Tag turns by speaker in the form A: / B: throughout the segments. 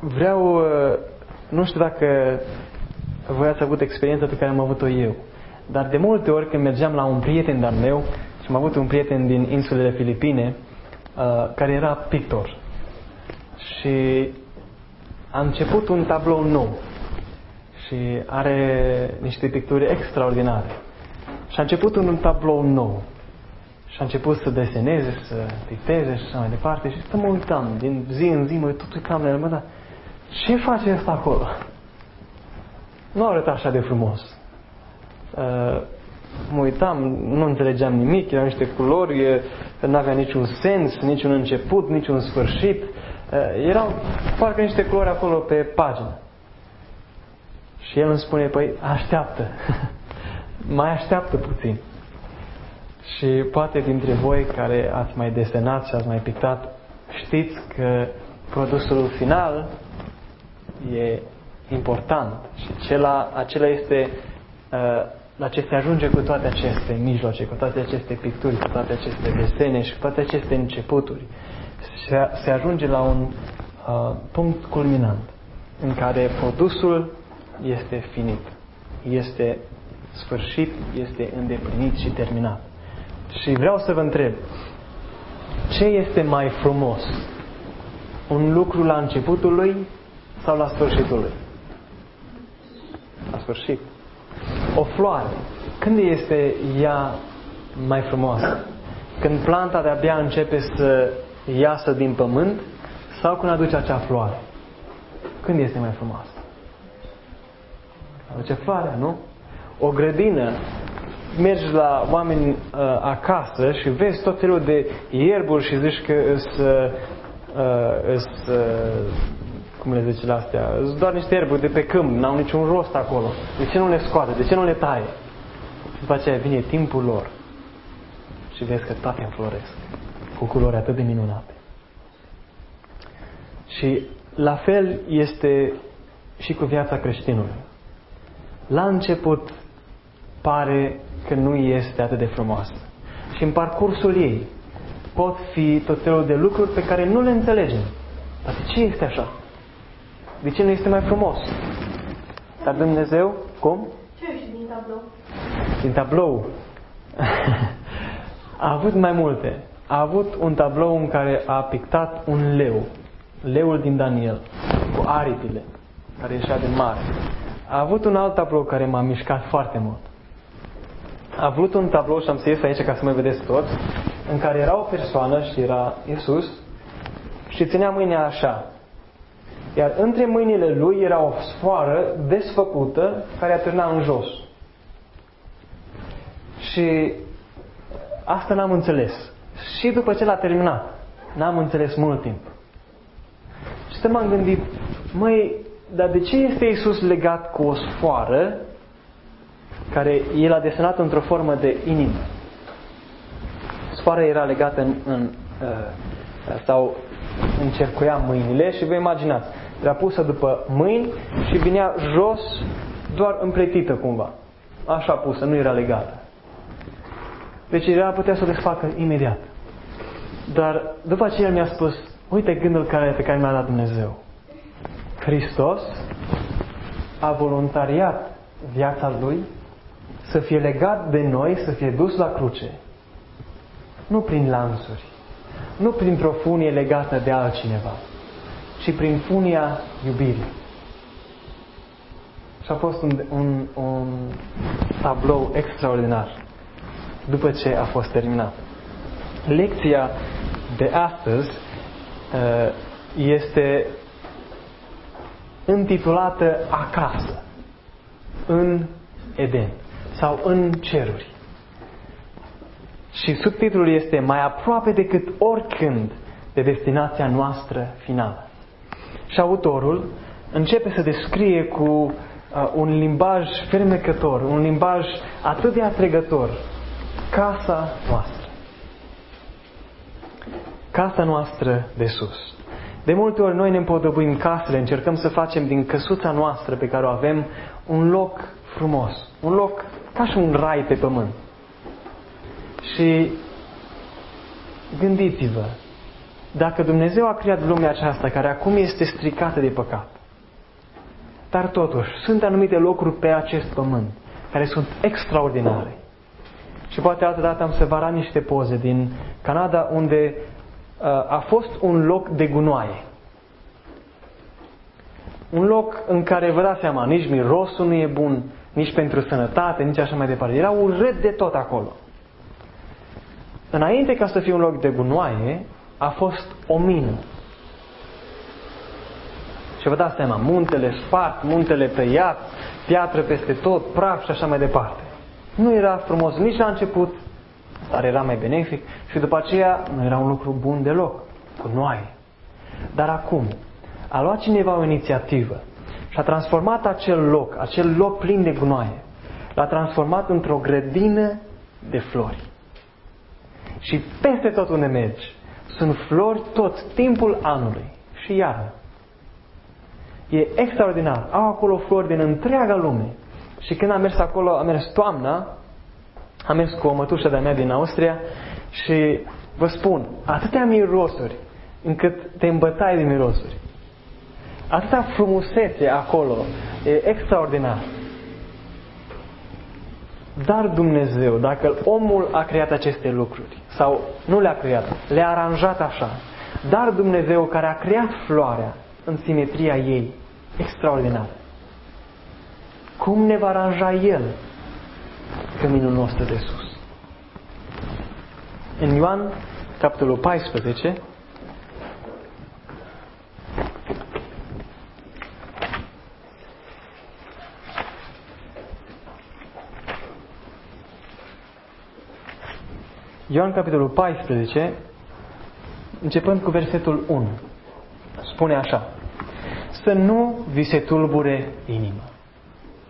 A: vreau, uh, nu știu dacă voi ați avut experiența pe care am avut-o eu, dar de multe ori când mergeam la un prieten de-al meu, și am avut un prieten din insulele Filipine, uh, care era pictor. Și a început un tablou nou și are niște picturi extraordinare. Și a început un tablou nou. Și a început să deseneze, să picteze și așa mai departe. Și să mă uitam, din zi în zi, mă tot uitam la el, mă, dar ce face asta acolo? Nu arăta așa de frumos. Uh, mă uitam, nu înțelegeam nimic, erau niște culori, nu avea niciun sens, niciun început, niciun sfârșit. Uh, erau parcă niște culori acolo pe pagină. Și el îmi spune, păi așteaptă, mai așteaptă puțin. Și poate dintre voi care ați mai desenat și ați mai pictat, știți că produsul final e important și acela, acela este uh, la ce se ajunge cu toate aceste mijloace, cu toate aceste picturi, cu toate aceste desene și cu toate aceste începuturi. Se, se ajunge la un uh, punct culminant în care produsul este finit, este sfârșit, este îndeplinit și terminat. Și vreau să vă întreb, ce este mai frumos? Un lucru la începutul lui sau la sfârșitul lui? La sfârșit. O floare, când este ea mai frumoasă? Când planta de-abia începe să iasă din pământ sau când aduce acea floare? Când este mai frumoasă? Aduce floarea, nu? O grădină mergi la oameni uh, acasă și vezi tot felul de ierburi și zici că îs, uh, îs uh, cum le zice la astea, sunt doar niște ierburi de pe câmp, n-au niciun rost acolo. De ce nu le scoate? De ce nu le taie? Și după aceea vine timpul lor și vezi că toate înfloresc cu culori atât de minunate. Și la fel este și cu viața creștinului. La început pare că nu este atât de frumoasă. Și în parcursul ei pot fi tot felul de lucruri pe care nu le înțelegem. Dar de ce este așa? De ce nu este mai frumos? Dar Dumnezeu, cum?
B: Ce și din tablou?
A: Din tablou. a avut mai multe. A avut un tablou în care a pictat un leu. Leul din Daniel. Cu aripile. Care ieșea de mare. A avut un alt tablou care m-a mișcat foarte mult a avut un tablou și am să ies aici ca să mă vedeți tot, în care era o persoană și era Isus și ținea mâinea așa. Iar între mâinile lui era o sfoară desfăcută care atârna în jos. Și asta n-am înțeles. Și după ce l-a terminat, n-am înțeles mult timp. Și să m-am gândit, măi, dar de ce este Isus legat cu o sfoară care el a desenat într-o formă de inimă. Sfoara era legată în, în uh, sau încercuia mâinile și vă imaginați, era pusă după mâini și vinea jos doar împletită cumva. Așa pusă, nu era legată. Deci era putea să o desfacă imediat. Dar după aceea mi-a spus, uite gândul care, pe care mi-a dat Dumnezeu. Hristos a voluntariat viața Lui să fie legat de noi, să fie dus la cruce. Nu prin lansuri, nu printr-o funie legată de altcineva, ci prin funia iubirii. Și a fost un, un, un tablou extraordinar după ce a fost terminat. Lecția de astăzi uh, este intitulată Acasă, în Eden sau în ceruri. Și subtitlul este mai aproape decât oricând de destinația noastră finală. Și autorul începe să descrie cu uh, un limbaj fermecător, un limbaj atât de atrăgător, casa noastră. Casa noastră de sus. De multe ori noi ne împodobim casele, încercăm să facem din căsuța noastră pe care o avem un loc frumos, un loc ca și un rai pe pământ. Și gândiți-vă, dacă Dumnezeu a creat lumea aceasta care acum este stricată de păcat, dar totuși sunt anumite locuri pe acest pământ care sunt extraordinare. Și poate altă dată am să vă arăt niște poze din Canada unde uh, a fost un loc de gunoaie. Un loc în care vă dați seama, nici mirosul nu e bun, nici pentru sănătate, nici așa mai departe. Era urât de tot acolo. Înainte ca să fie un loc de gunoaie, a fost o mină. Și vă dați seama, muntele spart, muntele tăiat, piatră peste tot, praf și așa mai departe. Nu era frumos nici la început, dar era mai benefic și după aceea nu era un lucru bun deloc, cu noi. Dar acum, a luat cineva o inițiativă și a transformat acel loc, acel loc plin de gunoaie, l-a transformat într-o grădină de flori. Și peste tot unde mergi, sunt flori tot timpul anului și iarna. E extraordinar. Au acolo flori din întreaga lume. Și când am mers acolo, am mers toamna, am mers cu o mătușă de-a mea din Austria și vă spun, atâtea mirosuri încât te îmbătai de mirosuri. Atâta frumusețe acolo, e extraordinar. Dar Dumnezeu, dacă omul a creat aceste lucruri, sau nu le-a creat, le-a aranjat așa, dar Dumnezeu care a creat floarea în simetria ei, extraordinar, cum ne va aranja El căminul nostru de sus? În Ioan, capitolul 14, Ioan capitolul 14, începând cu versetul 1, spune așa. Să nu vi se tulbure inima.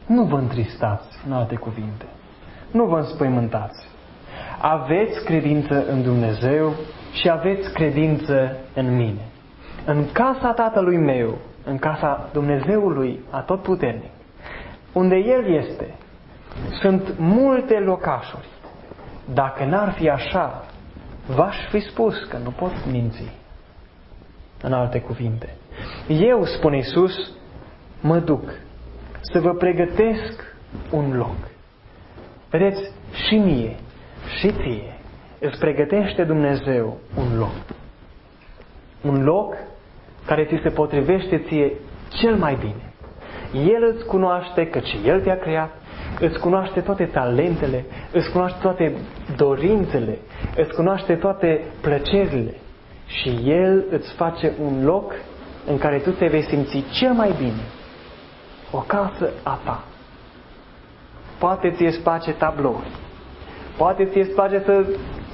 A: Nu vă întristați, în alte cuvinte. Nu vă înspăimântați. Aveți credință în Dumnezeu și aveți credință în mine. În casa Tatălui meu, în casa Dumnezeului Atotputernic, unde El este, sunt multe locașuri. Dacă n-ar fi așa, v-aș fi spus că nu pot minți. În alte cuvinte. Eu, spune Iisus, mă duc să vă pregătesc un loc. Vedeți, și mie, și ție, îți pregătește Dumnezeu un loc. Un loc care ți se potrivește ție cel mai bine. El îți cunoaște că și El te-a creat, îți cunoaște toate talentele, îți cunoaște toate dorințele, îți cunoaște toate plăcerile și El îți face un loc în care tu te vei simți cel mai bine. O casă a ta. Poate ți-e place tablouri. Poate ți-e place să,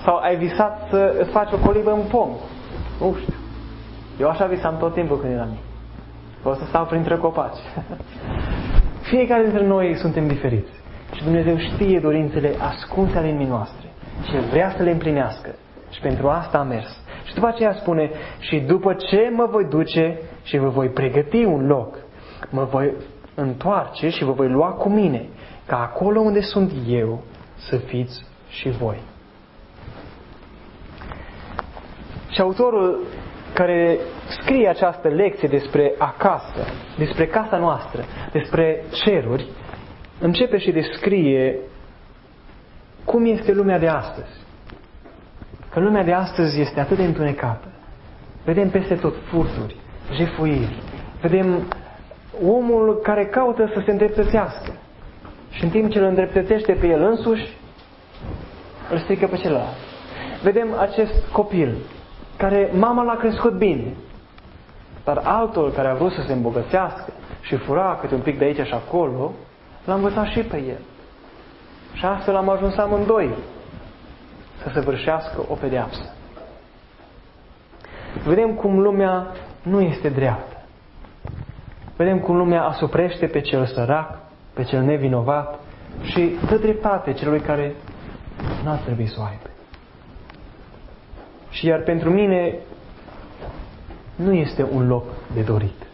A: sau ai visat să îți faci o colibă în pom. Nu știu. Eu așa visam tot timpul când eram mic. O să stau printre copaci. Fiecare dintre noi suntem diferiți. Și Dumnezeu știe dorințele ascunse ale inimii noastre. Și El vrea să le împlinească. Și pentru asta a mers. Și după aceea spune, și după ce mă voi duce și vă voi pregăti un loc, mă voi întoarce și vă voi lua cu mine, ca acolo unde sunt eu să fiți și voi. Și autorul care scrie această lecție despre acasă, despre casa noastră, despre ceruri, începe și descrie cum este lumea de astăzi. Că lumea de astăzi este atât de întunecată. Vedem peste tot furturi, jefuiri, vedem omul care caută să se îndreptățească. Și în timp ce îl îndreptățește pe el însuși, îl strică pe celălalt. Vedem acest copil care mama l-a crescut bine, dar altul care a vrut să se îmbogățească și fura câte un pic de aici și acolo, l-a învățat și pe el. Și astfel am ajuns amândoi să se vârșească o pedeapsă. Vedem cum lumea nu este dreaptă. Vedem cum lumea asuprește pe cel sărac, pe cel nevinovat și dă dreptate celui care n-ar trebui să o aibă. Și iar pentru mine nu este un loc de dorit.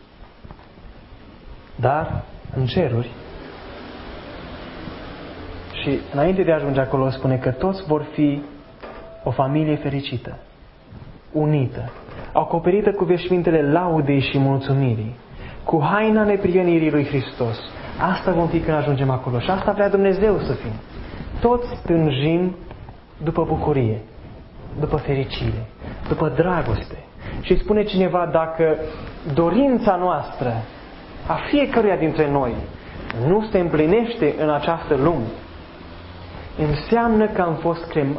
A: Dar în ceruri și înainte de a ajunge acolo spune că toți vor fi o familie fericită, unită, acoperită cu veșmintele laudei și mulțumirii, cu haina neprienirii lui Hristos. Asta vom fi când ajungem acolo și asta vrea Dumnezeu să fim. Toți tânjim după bucurie, după fericire, după dragoste. Și spune cineva, dacă dorința noastră, a fiecăruia dintre noi, nu se împlinește în această lume, înseamnă că am fost cre-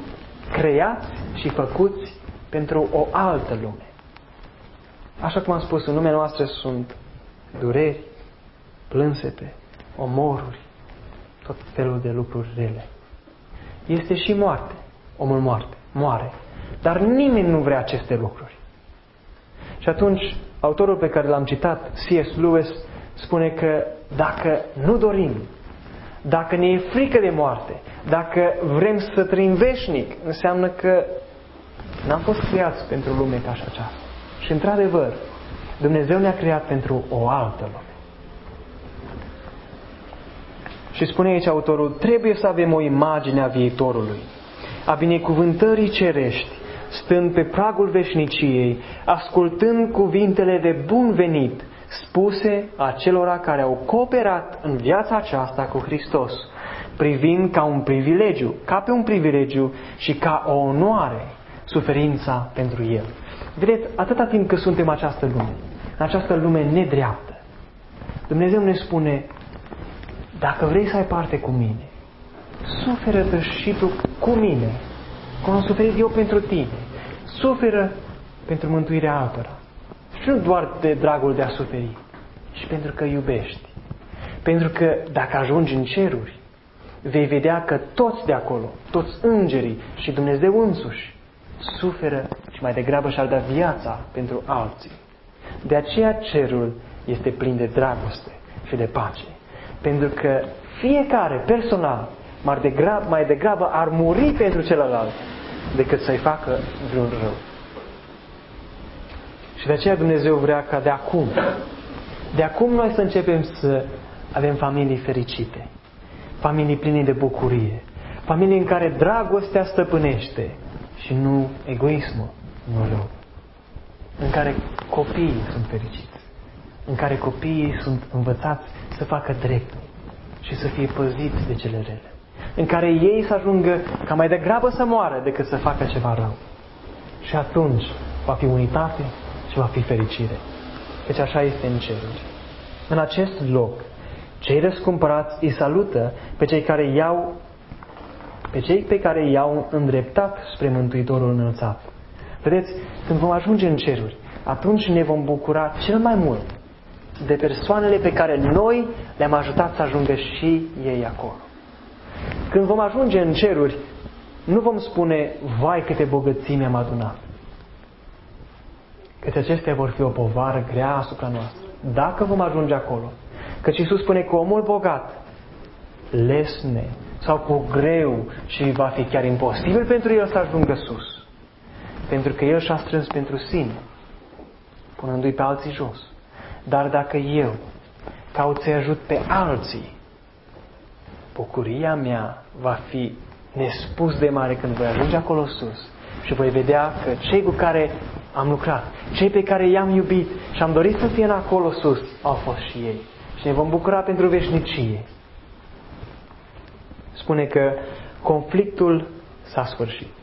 A: creați și făcuți pentru o altă lume. Așa cum am spus, în lumea noastră sunt dureri, plânsete, omoruri, tot felul de lucruri rele. Este și moarte. Omul moarte, moare. Dar nimeni nu vrea aceste lucruri. Și atunci, autorul pe care l-am citat, C.S. Lewis, spune că dacă nu dorim, dacă ne e frică de moarte, dacă vrem să trăim veșnic, înseamnă că n-am fost creați pentru lume ca și aceasta. Și într-adevăr, Dumnezeu ne-a creat pentru o altă lume. Și spune aici autorul, trebuie să avem o imagine a viitorului, a binecuvântării cerești, stând pe pragul veșniciei, ascultând cuvintele de bun venit, spuse acelora care au cooperat în viața aceasta cu Hristos, privind ca un privilegiu, ca pe un privilegiu și ca o onoare suferința pentru El. Vedeți, atâta timp cât suntem această lume, în această lume nedreaptă, Dumnezeu ne spune, dacă vrei să ai parte cu mine, suferă și tu cu mine, cum am suferit eu pentru tine. Suferă pentru mântuirea altora. Și nu doar de dragul de a suferi, ci pentru că iubești. Pentru că dacă ajungi în ceruri, vei vedea că toți de acolo, toți îngerii și Dumnezeu însuși, suferă și mai degrabă și-ar da viața pentru alții. De aceea cerul este plin de dragoste și de pace. Pentru că fiecare personal mai degrabă, mai degrabă ar muri pentru celălalt decât să-i facă vreun rău. Și de aceea Dumnezeu vrea ca de acum, de acum noi să începem să avem familii fericite, familii pline de bucurie, familii în care dragostea stăpânește și nu egoismul, nu rău, în care copiii sunt fericiți, în care copiii sunt învățați să facă drept și să fie păziți de cele rele, în care ei să ajungă ca mai degrabă să moară decât să facă ceva rău. Și atunci va fi unitate și va fi fericire. Deci așa este în ceruri. În acest loc, cei răscumpărați îi salută pe cei care iau pe cei pe care i-au îndreptat spre Mântuitorul înălțat. Vedeți, când vom ajunge în ceruri, atunci ne vom bucura cel mai mult de persoanele pe care noi le-am ajutat să ajungă și ei acolo. Când vom ajunge în ceruri, nu vom spune, vai câte bogății mi-am adunat. Căci acestea vor fi o povară grea asupra noastră. Dacă vom ajunge acolo. Căci Iisus spune că omul bogat, lesne sau cu greu și va fi chiar imposibil pentru el să ajungă sus. Pentru că el și-a strâns pentru sine, punându-i pe alții jos. Dar dacă eu caut să-i ajut pe alții, bucuria mea va fi nespus de mare când voi ajunge acolo sus și voi vedea că cei cu care am lucrat, cei pe care i-am iubit și am dorit să fie în acolo sus, au fost și ei. Și ne vom bucura pentru veșnicie. Spune că conflictul s-a sfârșit.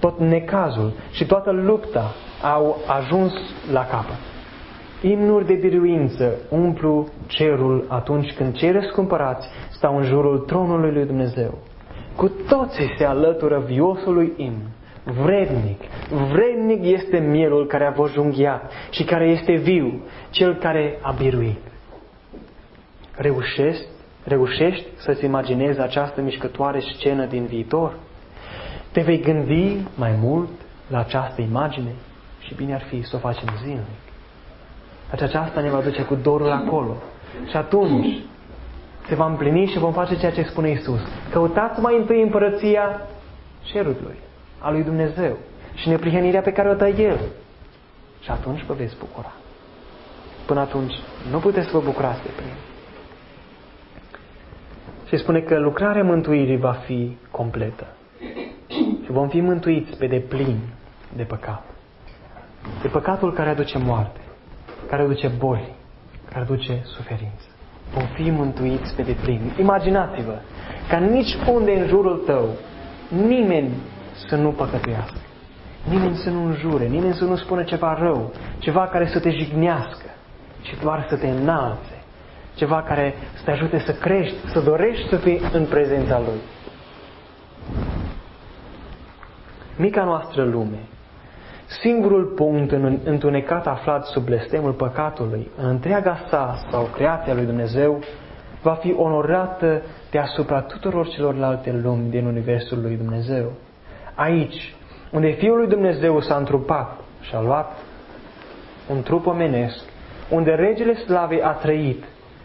A: Tot necazul și toată lupta au ajuns la capăt. Imnuri de biruință umplu cerul atunci când cei răscumpărați stau în jurul tronului lui Dumnezeu. Cu toții se alătură viosului imn. Vrednic, vrednic este mielul care a fost junghiat și care este viu, cel care a biruit. Reușești, reușești să-ți imaginezi această mișcătoare scenă din viitor? Te vei gândi mai mult la această imagine și bine ar fi să o facem zilnic. Deci aceasta ne va duce cu dorul acolo. Și atunci se va împlini și vom face ceea ce spune Isus. Căutați mai întâi împărăția cerului, a lui Dumnezeu și neprihănirea pe care o dă El. Și atunci vă veți bucura. Până atunci nu puteți să vă bucurați de prin. Și spune că lucrarea mântuirii va fi completă. Și vom fi mântuiți pe deplin de păcat. de păcatul care aduce moarte, care aduce boli, care aduce suferință. Vom fi mântuiți pe deplin. Imaginați-vă ca nici unde în jurul tău nimeni să nu păcătuiască. Nimeni să nu înjure, nimeni să nu spună ceva rău, ceva care să te jignească, ci doar să te înalțe, ceva care să te ajute să crești, să dorești să fii în prezența Lui. Mica noastră lume, singurul punct în întunecat aflat sub blestemul păcatului, în întreaga sa sau creația lui Dumnezeu, va fi onorată deasupra tuturor celorlalte lumi din Universul lui Dumnezeu. Aici, unde Fiul lui Dumnezeu s-a întrupat și a luat un trup omenesc, unde regele slavei a trăit,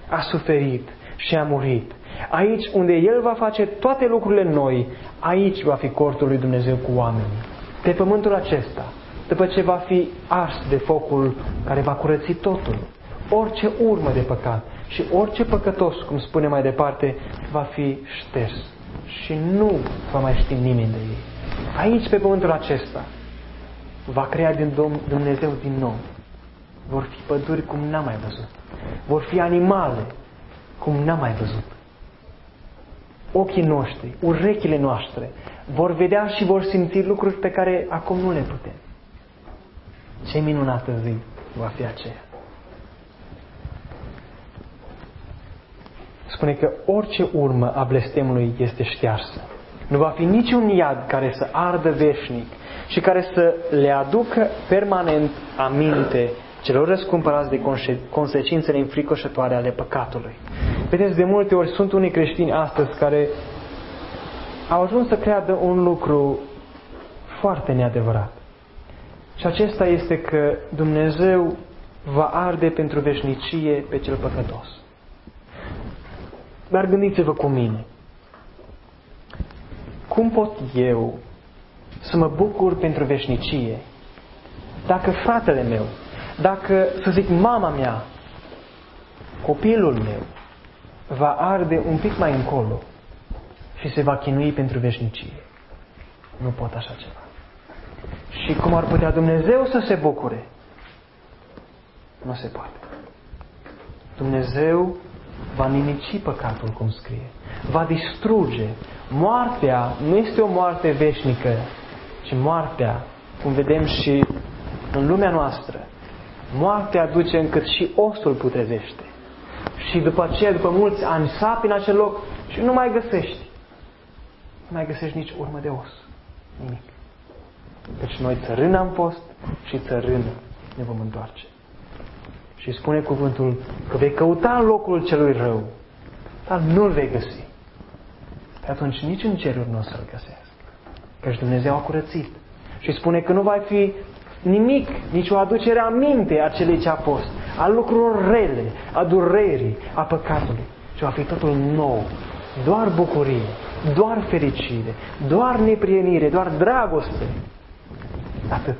A: a suferit și a murit. Aici unde El va face toate lucrurile noi, aici va fi cortul lui Dumnezeu cu oamenii. Pe pământul acesta, după ce va fi ars de focul care va curăți totul, orice urmă de păcat și orice păcătos, cum spune mai departe, va fi șters și nu va mai ști nimeni de ei. Aici, pe pământul acesta, va crea din Dumnezeu din nou. Vor fi păduri cum n-am mai văzut. Vor fi animale cum n-am mai văzut. Ochii noștri, urechile noastre vor vedea și vor simți lucruri pe care acum nu le putem. Ce minunată zi va fi aceea. Spune că orice urmă a blestemului este ștearsă. Nu va fi niciun iad care să ardă veșnic și care să le aducă permanent aminte celor răscumpărați de consecințele înfricoșătoare ale păcatului. Vedeți, de multe ori sunt unii creștini astăzi care au ajuns să creadă un lucru foarte neadevărat. Și acesta este că Dumnezeu va arde pentru veșnicie pe cel păcătos. Dar gândiți-vă cu mine. Cum pot eu să mă bucur pentru veșnicie dacă fratele meu, dacă, să zic, mama mea, copilul meu, va arde un pic mai încolo și se va chinui pentru veșnicie. Nu pot așa ceva. Și cum ar putea Dumnezeu să se bucure? Nu se poate. Dumnezeu va nimici păcatul, cum scrie. Va distruge. Moartea nu este o moarte veșnică, ci moartea, cum vedem și în lumea noastră, moartea duce încât și osul putrezește. Și după aceea, după mulți ani, sapi în acel loc și nu mai găsești. Nu mai găsești nici urmă de os. Nimic. Deci noi țărân am fost și țărân ne vom întoarce. Și spune cuvântul că vei căuta în locul celui rău, dar nu-l vei găsi. Pe atunci nici în ceruri nu o să-l găsesc. Căci Dumnezeu a curățit. Și spune că nu va fi nimic, nici o aducere aminte a celei ce a fost, a lucrurilor rele, a durerii, a păcatului, ci va fi totul nou, doar bucurie, doar fericire, doar neprienire, doar dragoste. Atât.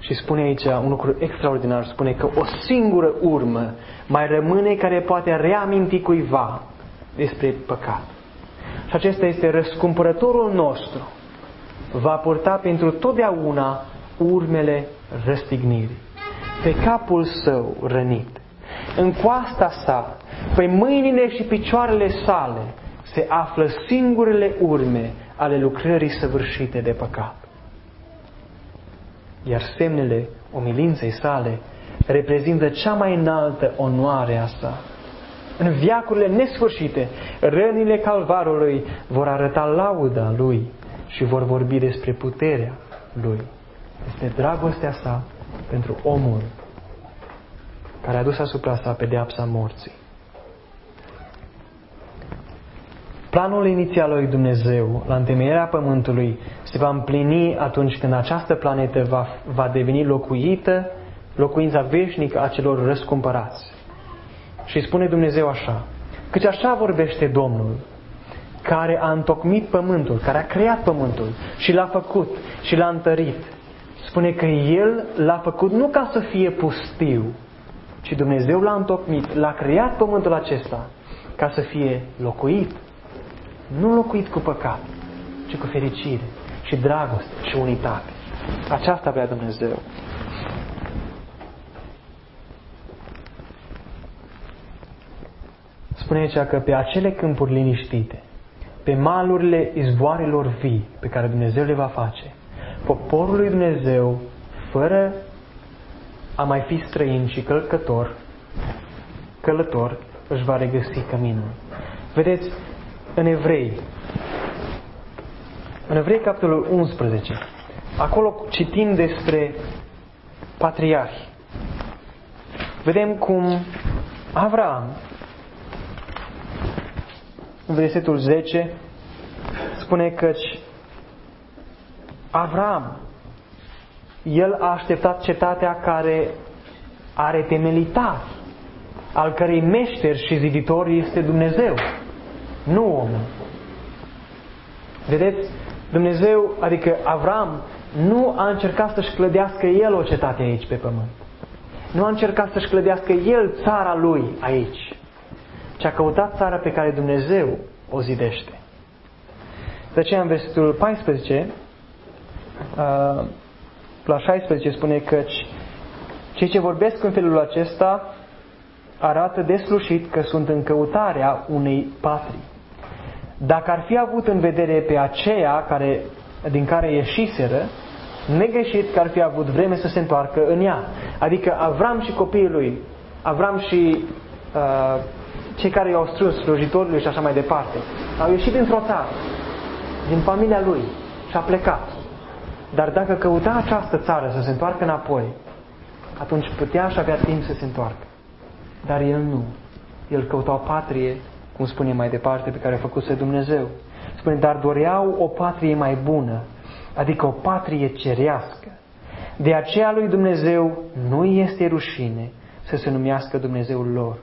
A: Și spune aici un lucru extraordinar, spune că o singură urmă mai rămâne care poate reaminti cuiva despre păcat. Și acesta este răscumpărătorul nostru, va purta pentru totdeauna urmele răstignirii. Pe capul său rănit, în coasta sa, pe mâinile și picioarele sale, se află singurele urme ale lucrării săvârșite de păcat. Iar semnele umilinței sale reprezintă cea mai înaltă onoare a sa. În viacurile nesfârșite, rănile calvarului vor arăta lauda lui și vor vorbi despre puterea lui. Este dragostea sa pentru omul care a dus asupra sa pedeapsa morții. Planul inițial al lui Dumnezeu la întemeierea Pământului se va împlini atunci când această planetă va, va deveni locuită, locuința veșnică a celor răscumpărați. Și spune Dumnezeu așa, căci așa vorbește Domnul, care a întocmit pământul, care a creat pământul și l-a făcut și l-a întărit. Spune că El l-a făcut nu ca să fie pustiu, ci Dumnezeu l-a întocmit, l-a creat pământul acesta ca să fie locuit. Nu locuit cu păcat, ci cu fericire și dragoste și unitate. Aceasta vrea Dumnezeu. Spune aici că pe acele câmpuri liniștite, pe malurile izvoarelor vii pe care Dumnezeu le va face, poporul lui Dumnezeu, fără a mai fi străin și călcător, călător, își va regăsi căminul. Vedeți, în Evrei, în Evrei capitolul 11, acolo citim despre patriarhi. Vedem cum Avram, în versetul 10, spune căci Avram, el a așteptat cetatea care are temelitar, al cărei meșter și ziditor este Dumnezeu, nu omul. Vedeți? Dumnezeu, adică Avram, nu a încercat să-și clădească el o cetate aici pe pământ. Nu a încercat să-și clădească el țara lui aici, ci a căutat țara pe care Dumnezeu o zidește. De aceea în versetul 14 uh, la 16 spune că cei ce vorbesc în felul acesta arată deslușit că sunt în căutarea unei patrii. Dacă ar fi avut în vedere pe aceea care, din care ieșiseră, negreșit că ar fi avut vreme să se întoarcă în ea. Adică Avram și copiii lui, Avram și uh, cei care i-au strâns, slujitorii și așa mai departe, au ieșit dintr-o țară, din familia lui și a plecat. Dar dacă căuta această țară să se întoarcă înapoi, atunci putea și avea timp să se întoarcă. Dar el nu. El căuta o patrie, cum spune mai departe, pe care a făcut-se Dumnezeu. Spune, dar doreau o patrie mai bună, adică o patrie cerească. De aceea lui Dumnezeu nu este rușine să se numească Dumnezeul lor,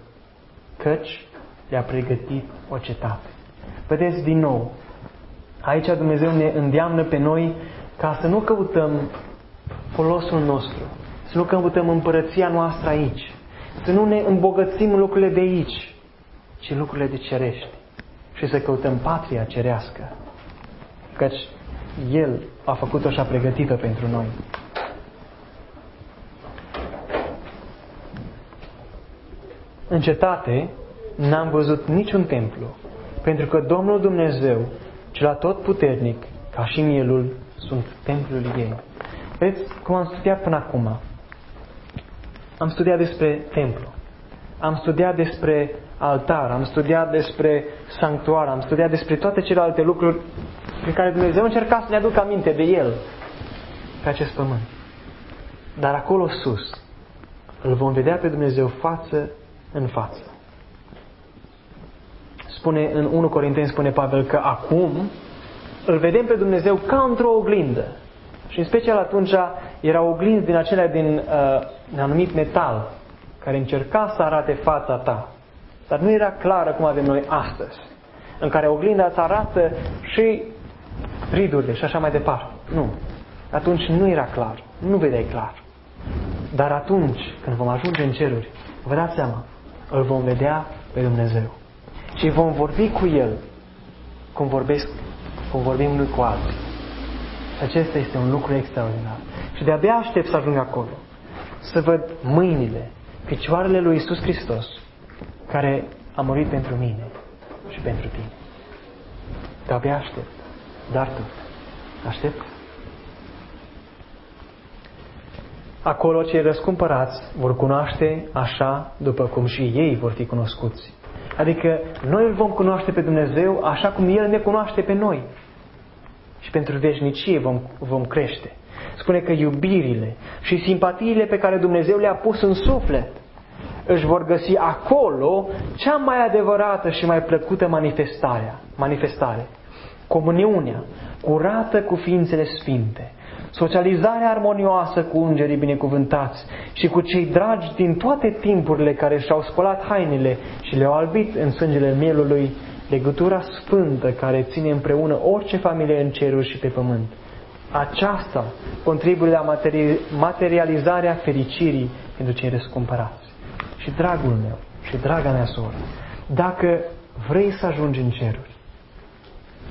A: căci le-a pregătit o cetate. Vedeți din nou, aici Dumnezeu ne îndeamnă pe noi ca să nu căutăm folosul nostru, să nu căutăm împărăția noastră aici, să nu ne îmbogățim lucrurile de aici, ci lucrurile de cerești și să căutăm patria cerească, căci El a făcut-o și a pregătit-o pentru noi. În cetate n-am văzut niciun templu, pentru că Domnul Dumnezeu, cel atotputernic, ca și mielul, sunt templul ei. Vedeți cum am studiat până acum? Am studiat despre templu. Am studiat despre altar, am studiat despre sanctuar, am studiat despre toate celelalte lucruri pe care Dumnezeu încerca să ne aducă aminte de El pe acest pământ. Dar acolo sus îl vom vedea pe Dumnezeu față în față. Spune în 1 Corinteni, spune Pavel că acum îl vedem pe Dumnezeu ca într-o oglindă. Și în special atunci era oglinzi din acelea din uh, anumit metal, care încerca să arate fața ta. Dar nu era clară cum avem noi astăzi, în care oglinda îți arată și ridurile și așa mai departe. Nu. Atunci nu era clar. Nu vedeai clar. Dar atunci, când vom ajunge în ceruri, vă dați seama, îl vom vedea pe Dumnezeu. Și vom vorbi cu El, cum vorbesc cum vorbim unul cu alții. Și acesta este un lucru extraordinar. Și de-abia aștept să ajung acolo. Să văd mâinile, picioarele lui Isus Hristos, care a murit pentru mine și pentru tine. De-abia aștept. Dar tu, aștept? Acolo cei răscumpărați vor cunoaște așa după cum și ei vor fi cunoscuți. Adică noi îl vom cunoaște pe Dumnezeu așa cum El ne cunoaște pe noi. Și pentru veșnicie vom, vom crește. Spune că iubirile și simpatiile pe care Dumnezeu le-a pus în suflet își vor găsi acolo cea mai adevărată și mai plăcută manifestarea, manifestare. Comuniunea curată cu ființele sfinte, socializarea armonioasă cu îngerii binecuvântați și cu cei dragi din toate timpurile care și-au spălat hainele și le-au albit în sângele mielului, legătura sfântă care ține împreună orice familie în ceruri și pe pământ. Aceasta contribuie la materializarea fericirii pentru cei răscumpărați. Și dragul meu și draga mea soră, dacă vrei să ajungi în ceruri,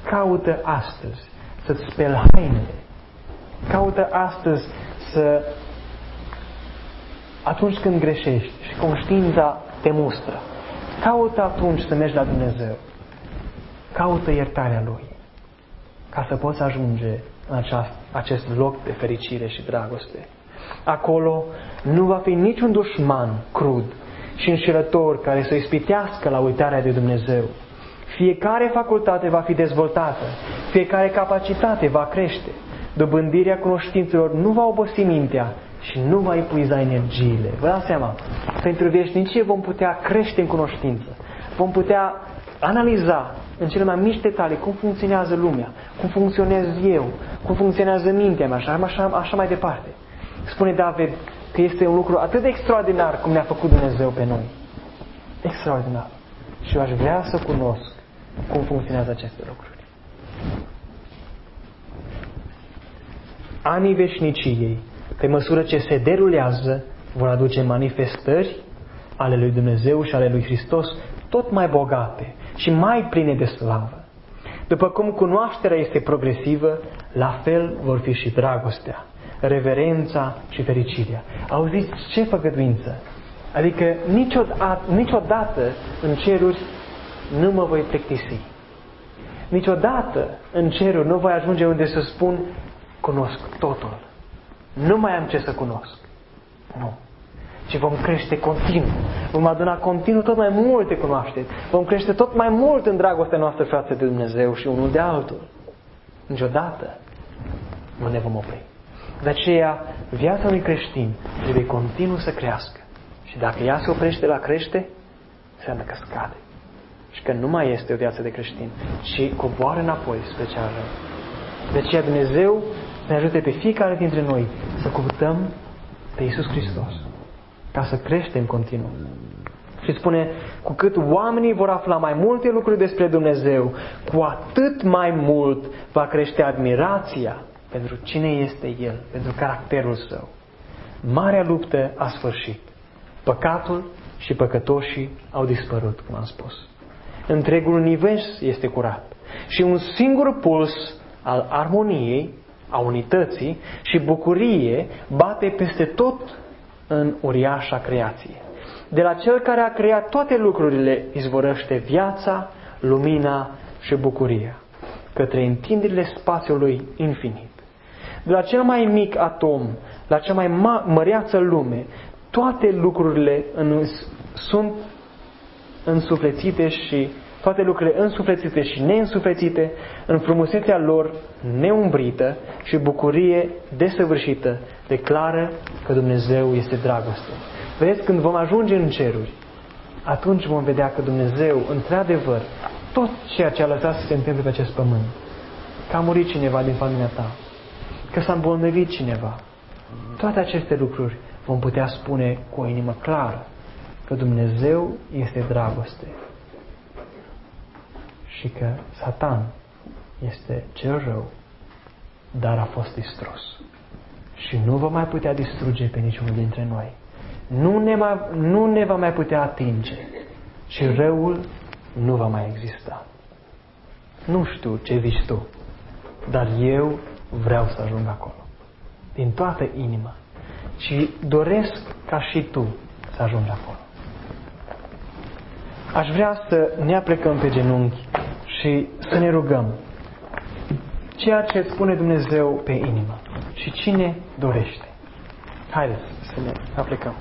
A: caută astăzi să-ți speli hainele Caută astăzi să atunci când greșești și conștiința te mustră, caută atunci să mergi la Dumnezeu. Caută iertarea Lui ca să poți ajunge în aceast, acest loc de fericire și dragoste. Acolo nu va fi niciun dușman crud și înșelător care să ispitească la uitarea de Dumnezeu. Fiecare facultate va fi dezvoltată, fiecare capacitate va crește. Dobândirea cunoștințelor nu va obosi mintea și nu va epuiza energiile. Vă dați seama, pentru veșnicie vom putea crește în cunoștință. Vom putea analiza în cele mai mici detalii cum funcționează lumea, cum funcționez eu, cum funcționează mintea mea, așa, așa, așa mai departe. Spune David că este un lucru atât de extraordinar cum ne-a făcut Dumnezeu pe noi. Extraordinar. Și eu aș vrea să cunosc cum funcționează aceste lucruri. Anii veșniciei, pe măsură ce se derulează, vor aduce manifestări ale lui Dumnezeu și ale lui Hristos tot mai bogate și mai pline de slavă. După cum cunoașterea este progresivă, la fel vor fi și dragostea, reverența și fericirea. Auziți ce făgăduință? Adică niciodată, niciodată în ceruri nu mă voi plictisi. Niciodată în ceruri nu voi ajunge unde să spun cunosc totul. Nu mai am ce să cunosc. Nu. Ci vom crește continuu. Vom aduna continuu tot mai multe cunoașteri. Vom crește tot mai mult în dragostea noastră față de Dumnezeu și unul de altul. Niciodată nu ne vom opri. De aceea, viața unui creștin trebuie continuu să crească. Și dacă ea se oprește la crește, înseamnă că scade. Și că nu mai este o viață de creștin, ci coboară înapoi spre cea rău. De aceea Dumnezeu ne ajute pe fiecare dintre noi să cuvântăm pe Iisus Hristos, ca să creștem continuu. Și spune, cu cât oamenii vor afla mai multe lucruri despre Dumnezeu, cu atât mai mult va crește admirația pentru cine este El, pentru caracterul Său. Marea luptă a sfârșit. Păcatul și păcătoșii au dispărut, cum am spus. Întregul univers este curat. Și un singur puls al armoniei, a unității și bucurie bate peste tot în uriașa creație. De la Cel care a creat toate lucrurile izvorăște viața, lumina și bucuria, către întinderile spațiului infinit. De la cel mai mic atom la cea mai ma- măreață lume, toate lucrurile în, sunt însuflețite și toate lucrurile însuflețite și neînsuflețite, în frumusețea lor neumbrită și bucurie desăvârșită, declară că Dumnezeu este dragoste. Vedeți, când vom ajunge în ceruri, atunci vom vedea că Dumnezeu, într-adevăr, tot ceea ce a lăsat să se întâmple pe acest pământ, că a murit cineva din familia ta, că s-a îmbolnăvit cineva, toate aceste lucruri vom putea spune cu o inimă clară că Dumnezeu este dragoste și că Satan este cel rău, dar a fost distrus. Și nu va mai putea distruge pe niciunul dintre noi. Nu ne, mai, nu ne va mai putea atinge și răul nu va mai exista. Nu știu ce zici tu, dar eu vreau să ajung acolo. Din toată inima. Și doresc ca și tu să ajungi acolo. Aș vrea să ne aplecăm pe genunchi și să ne rugăm ceea ce spune Dumnezeu pe inimă și cine dorește. Haideți să ne aplicăm.